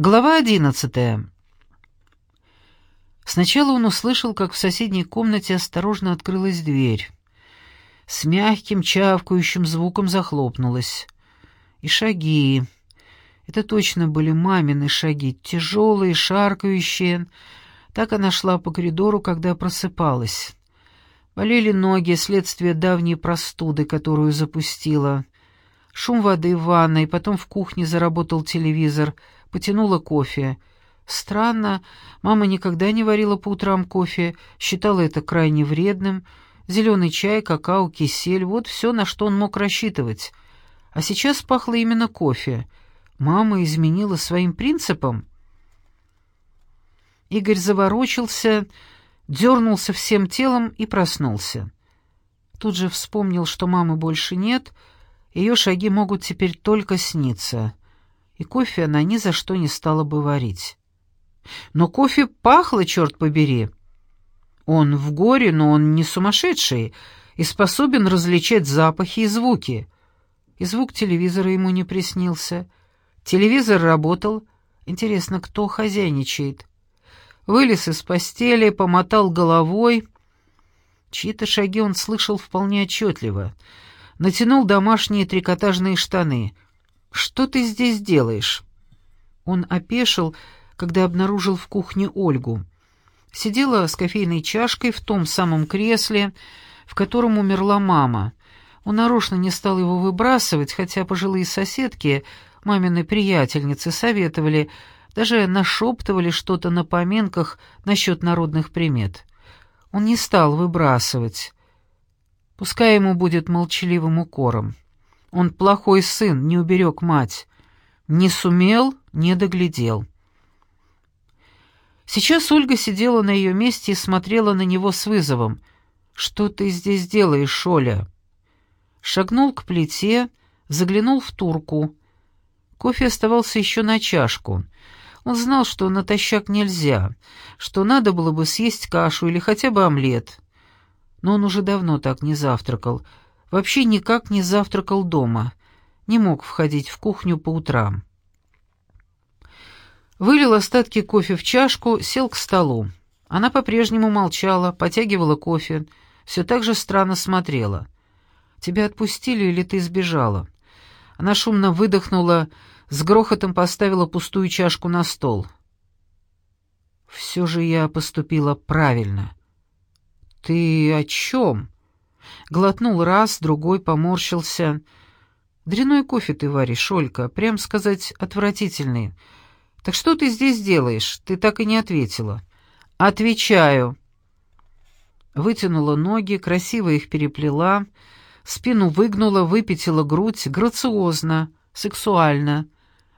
Глава одиннадцатая. Сначала он услышал, как в соседней комнате осторожно открылась дверь. С мягким чавкающим звуком захлопнулась. И шаги. Это точно были мамины шаги, тяжелые, шаркающие. Так она шла по коридору, когда просыпалась. Болели ноги, следствие давней простуды, которую запустила. Шум воды в ванной, потом в кухне заработал телевизор — потянула кофе. Странно, мама никогда не варила по утрам кофе, считала это крайне вредным. Зеленый чай, какао, кисель — вот все, на что он мог рассчитывать. А сейчас пахло именно кофе. Мама изменила своим принципам. Игорь заворочился, дернулся всем телом и проснулся. Тут же вспомнил, что мамы больше нет, ее шаги могут теперь только сниться и кофе она ни за что не стала бы варить. Но кофе пахло, черт побери. Он в горе, но он не сумасшедший и способен различать запахи и звуки. И звук телевизора ему не приснился. Телевизор работал. Интересно, кто хозяйничает? Вылез из постели, помотал головой. Чьи-то шаги он слышал вполне отчетливо. Натянул домашние трикотажные штаны — «Что ты здесь делаешь?» Он опешил, когда обнаружил в кухне Ольгу. Сидела с кофейной чашкой в том самом кресле, в котором умерла мама. Он нарочно не стал его выбрасывать, хотя пожилые соседки, мамины приятельницы, советовали, даже нашептывали что-то на поминках насчет народных примет. Он не стал выбрасывать. Пускай ему будет молчаливым укором. Он плохой сын, не уберег мать. Не сумел, не доглядел. Сейчас Ольга сидела на ее месте и смотрела на него с вызовом. «Что ты здесь делаешь, Оля?» Шагнул к плите, заглянул в турку. Кофе оставался еще на чашку. Он знал, что натощак нельзя, что надо было бы съесть кашу или хотя бы омлет. Но он уже давно так не завтракал — Вообще никак не завтракал дома, не мог входить в кухню по утрам. Вылил остатки кофе в чашку, сел к столу. Она по-прежнему молчала, потягивала кофе, все так же странно смотрела. «Тебя отпустили или ты сбежала?» Она шумно выдохнула, с грохотом поставила пустую чашку на стол. «Все же я поступила правильно». «Ты о чем?» Глотнул раз, другой поморщился. «Дряной кофе ты варишь, Олька, прям сказать, отвратительный. Так что ты здесь делаешь? Ты так и не ответила». «Отвечаю». Вытянула ноги, красиво их переплела, спину выгнула, выпятила грудь, грациозно, сексуально,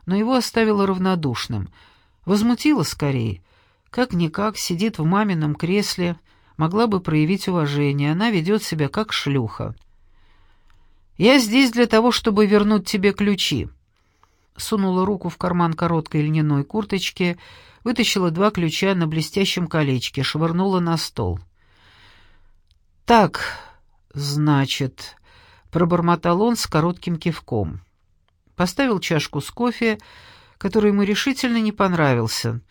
но его оставила равнодушным. Возмутила скорее. Как-никак сидит в мамином кресле, могла бы проявить уважение. Она ведет себя как шлюха. «Я здесь для того, чтобы вернуть тебе ключи». Сунула руку в карман короткой льняной курточки, вытащила два ключа на блестящем колечке, швырнула на стол. «Так, значит...» — пробормотал он с коротким кивком. Поставил чашку с кофе, который ему решительно не понравился —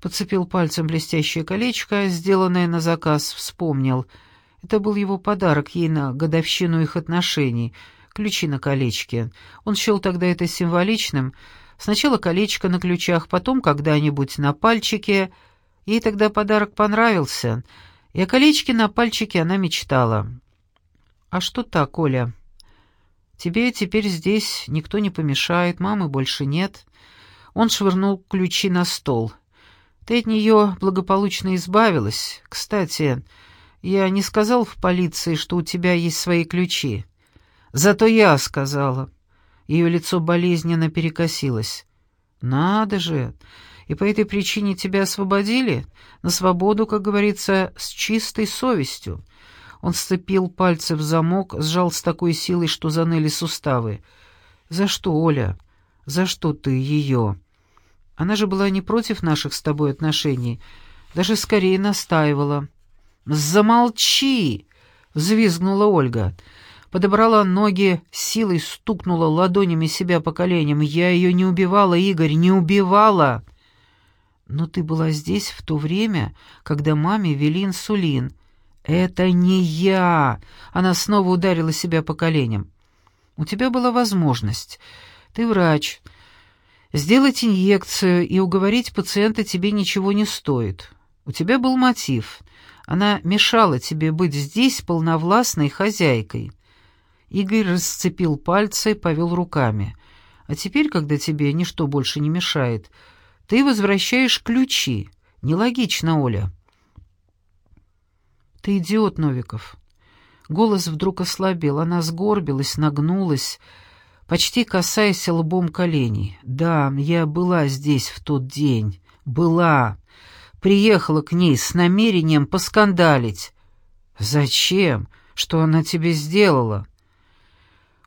подцепил пальцем блестящее колечко, сделанное на заказ, вспомнил. Это был его подарок ей на годовщину их отношений, ключи на колечке. Он счел тогда это символичным. Сначала колечко на ключах, потом когда-нибудь на пальчике. Ей тогда подарок понравился, и о колечке на пальчике она мечтала. «А что так, Оля?» «Тебе теперь здесь никто не помешает, мамы больше нет». Он швырнул ключи на стол. Ты от нее благополучно избавилась. Кстати, я не сказал в полиции, что у тебя есть свои ключи. Зато я сказала. Ее лицо болезненно перекосилось. Надо же! И по этой причине тебя освободили? На свободу, как говорится, с чистой совестью. Он сцепил пальцы в замок, сжал с такой силой, что заныли суставы. «За что, Оля? За что ты ее?» Она же была не против наших с тобой отношений, даже скорее настаивала. «Замолчи!» — взвизгнула Ольга. подобрала ноги, силой стукнула ладонями себя по коленям. «Я ее не убивала, Игорь, не убивала!» «Но ты была здесь в то время, когда маме ввели инсулин». «Это не я!» Она снова ударила себя по коленям. «У тебя была возможность. Ты врач. Сделать инъекцию и уговорить пациента тебе ничего не стоит. У тебя был мотив. Она мешала тебе быть здесь полновластной хозяйкой». Игорь расцепил пальцы, повел руками. «А теперь, когда тебе ничто больше не мешает, ты возвращаешь ключи. Нелогично, Оля». «Ты идиот, Новиков». Голос вдруг ослабел, она сгорбилась, нагнулась, почти касаясь лбом коленей. «Да, я была здесь в тот день. Была. Приехала к ней с намерением поскандалить». «Зачем? Что она тебе сделала?»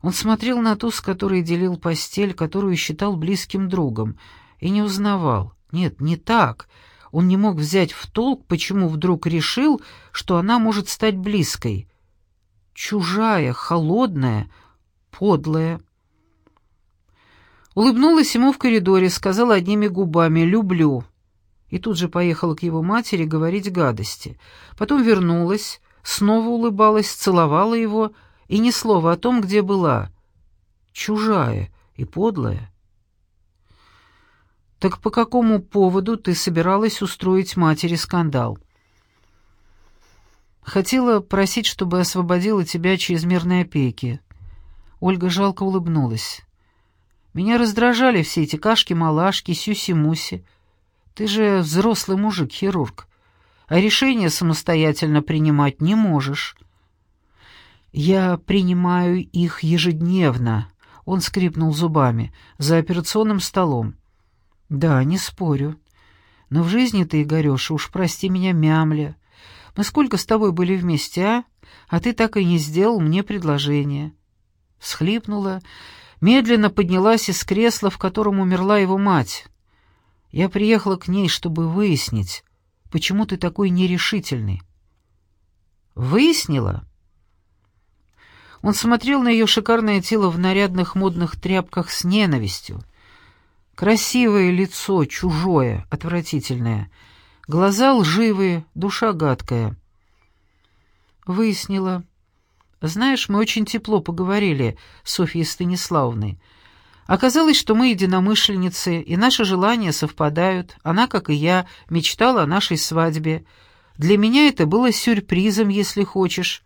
Он смотрел на ту, с которой делил постель, которую считал близким другом, и не узнавал. Нет, не так. Он не мог взять в толк, почему вдруг решил, что она может стать близкой. Чужая, холодная, подлая. Улыбнулась ему в коридоре, сказала одними губами «люблю». И тут же поехала к его матери говорить гадости. Потом вернулась, снова улыбалась, целовала его — и ни слова о том, где была. Чужая и подлая. «Так по какому поводу ты собиралась устроить матери скандал?» «Хотела просить, чтобы освободила тебя чрезмерной опеки». Ольга жалко улыбнулась. «Меня раздражали все эти кашки-малашки, сюси-муси. Ты же взрослый мужик-хирург, а решение самостоятельно принимать не можешь». «Я принимаю их ежедневно», — он скрипнул зубами, — «за операционным столом». «Да, не спорю. Но в жизни ты, Игорёша, уж прости меня, мямля. Мы сколько с тобой были вместе, а? А ты так и не сделал мне предложение». Схлипнула, медленно поднялась из кресла, в котором умерла его мать. Я приехала к ней, чтобы выяснить, почему ты такой нерешительный. «Выяснила?» Он смотрел на ее шикарное тело в нарядных модных тряпках с ненавистью. Красивое лицо, чужое, отвратительное. Глаза лживые, душа гадкая. Выяснила. Знаешь, мы очень тепло поговорили с Софьей Станиславовной. Оказалось, что мы единомышленницы, и наши желания совпадают. Она, как и я, мечтала о нашей свадьбе. Для меня это было сюрпризом, если хочешь.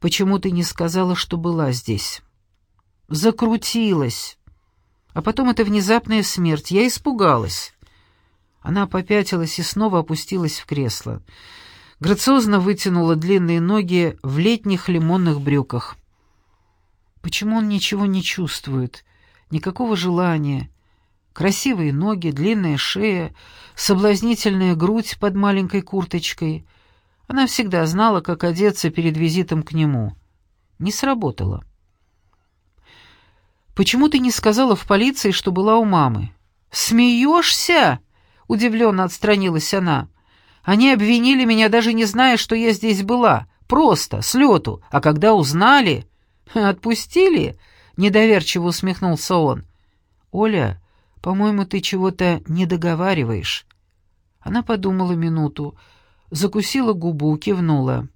Почему ты не сказала, что была здесь? Закрутилась. А потом эта внезапная смерть. Я испугалась. Она попятилась и снова опустилась в кресло. Грациозно вытянула длинные ноги в летних лимонных брюках. Почему он ничего не чувствует? Никакого желания. Красивые ноги, длинная шея, соблазнительная грудь под маленькой курточкой — она всегда знала, как одеться перед визитом к нему. Не сработало. «Почему ты не сказала в полиции, что была у мамы?» «Смеешься?» — удивленно отстранилась она. «Они обвинили меня, даже не зная, что я здесь была. Просто, с лету. А когда узнали...» «Отпустили?» — недоверчиво усмехнулся он. «Оля, по-моему, ты чего-то не договариваешь». Она подумала минуту, — закусила губу, кивнула.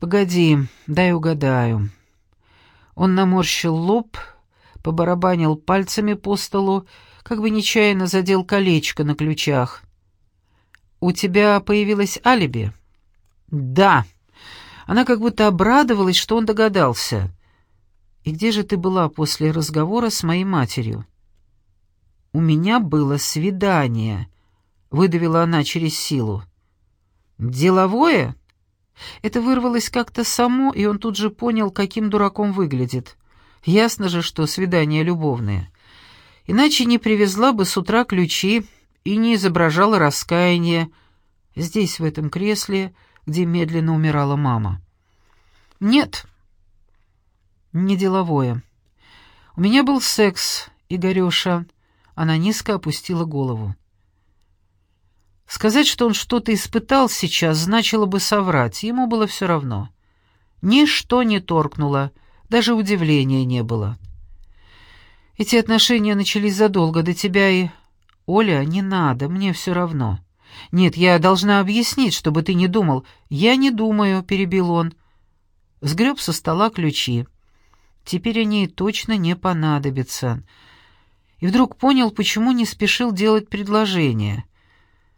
«Погоди, дай угадаю». Он наморщил лоб, побарабанил пальцами по столу, как бы нечаянно задел колечко на ключах. «У тебя появилось алиби?» «Да». Она как будто обрадовалась, что он догадался. «И где же ты была после разговора с моей матерью?» «У меня было свидание», — выдавила она через силу. «Деловое?» Это вырвалось как-то само, и он тут же понял, каким дураком выглядит. Ясно же, что свидание любовное. Иначе не привезла бы с утра ключи и не изображала раскаяние здесь, в этом кресле, где медленно умирала мама. «Нет, не деловое. У меня был секс, Игорёша». Она низко опустила голову. Сказать, что он что-то испытал сейчас, значило бы соврать, ему было все равно. Ничто не торкнуло, даже удивления не было. Эти отношения начались задолго до тебя и... Оля, не надо, мне все равно. Нет, я должна объяснить, чтобы ты не думал. Я не думаю, перебил он. Сгреб со стола ключи. Теперь они точно не понадобятся. И вдруг понял, почему не спешил делать предложение.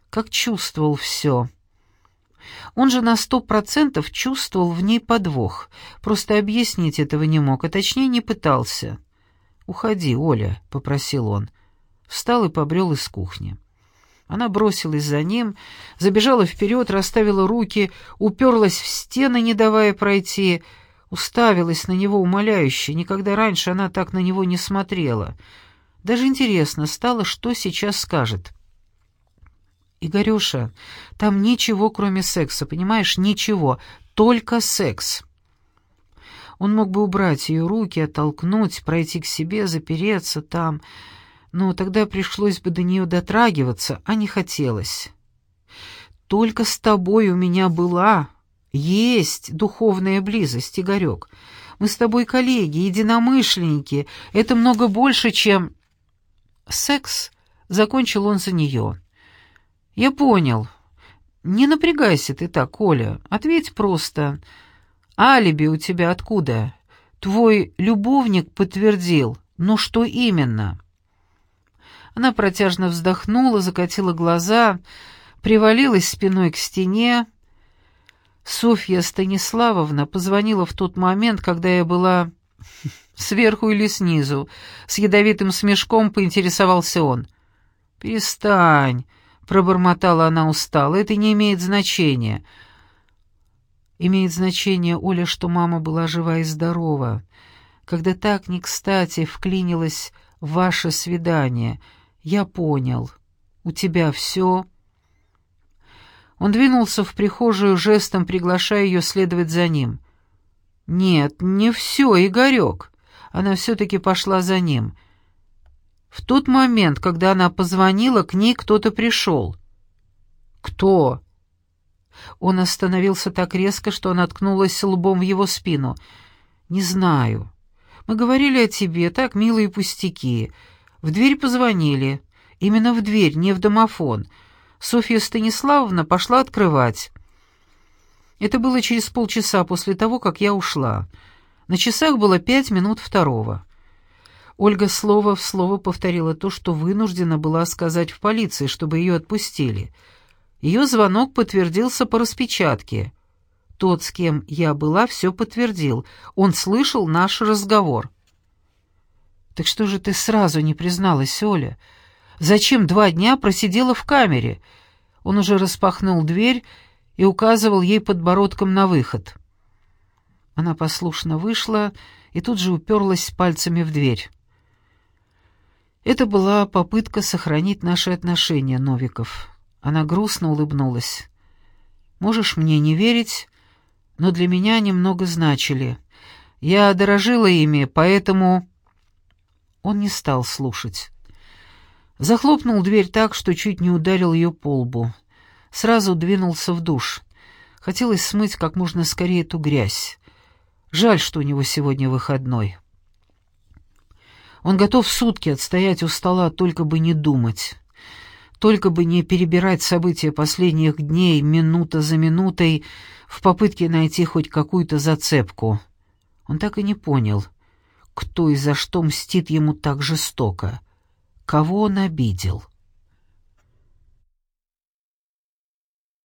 Как чувствовал все. Он же на сто процентов чувствовал в ней подвох, просто объяснить этого не мог, а точнее не пытался. «Уходи, Оля», — попросил он. Встал и побрел из кухни. Она бросилась за ним, забежала вперед, расставила руки, уперлась в стены, не давая пройти, уставилась на него умоляюще. Никогда раньше она так на него не смотрела. Даже интересно стало, что сейчас скажет. «Игорюша, там ничего, кроме секса, понимаешь? Ничего, только секс». Он мог бы убрать ее руки, оттолкнуть, пройти к себе, запереться там, но тогда пришлось бы до нее дотрагиваться, а не хотелось. «Только с тобой у меня была, есть духовная близость, Игорек. Мы с тобой коллеги, единомышленники, это много больше, чем...» «Секс», — закончил он за нее. «Я понял. Не напрягайся ты так, Коля. Ответь просто. Алиби у тебя откуда? Твой любовник подтвердил. Ну что именно?» Она протяжно вздохнула, закатила глаза, привалилась спиной к стене. Софья Станиславовна позвонила в тот момент, когда я была сверху или снизу. С ядовитым смешком поинтересовался он. «Перестань», пробормотала она устало. «Это не имеет значения». «Имеет значение, Оля, что мама была жива и здорова. Когда так не кстати вклинилось ваше свидание, я понял. У тебя все...» Он двинулся в прихожую жестом, приглашая ее следовать за ним. «Нет, не все, Игорек». Она все-таки пошла за ним — в тот момент, когда она позвонила, к ней кто-то пришел. «Кто?» Он остановился так резко, что она ткнулась лбом в его спину. «Не знаю. Мы говорили о тебе, так милые пустяки. В дверь позвонили. Именно в дверь, не в домофон. Софья Станиславовна пошла открывать. Это было через полчаса после того, как я ушла. На часах было пять минут второго. Ольга слово в слово повторила то, что вынуждена была сказать в полиции, чтобы ее отпустили. Ее звонок подтвердился по распечатке. Тот, с кем я была, все подтвердил. Он слышал наш разговор. «Так что же ты сразу не призналась, Оля? Зачем два дня просидела в камере?» Он уже распахнул дверь и указывал ей подбородком на выход. Она послушно вышла и тут же уперлась пальцами в дверь. Это была попытка сохранить наши отношения, Новиков. Она грустно улыбнулась. Можешь мне не верить, но для меня они много значили. Я дорожила ими, поэтому Он не стал слушать. Захлопнул дверь так, что чуть не ударил ее по лбу. Сразу двинулся в душ. Хотелось смыть как можно скорее эту грязь. Жаль, что у него сегодня выходной. Он готов сутки отстоять у стола, только бы не думать. Только бы не перебирать события последних дней минута за минутой в попытке найти хоть какую-то зацепку. Он так и не понял, кто и за что мстит ему так жестоко, кого он обидел.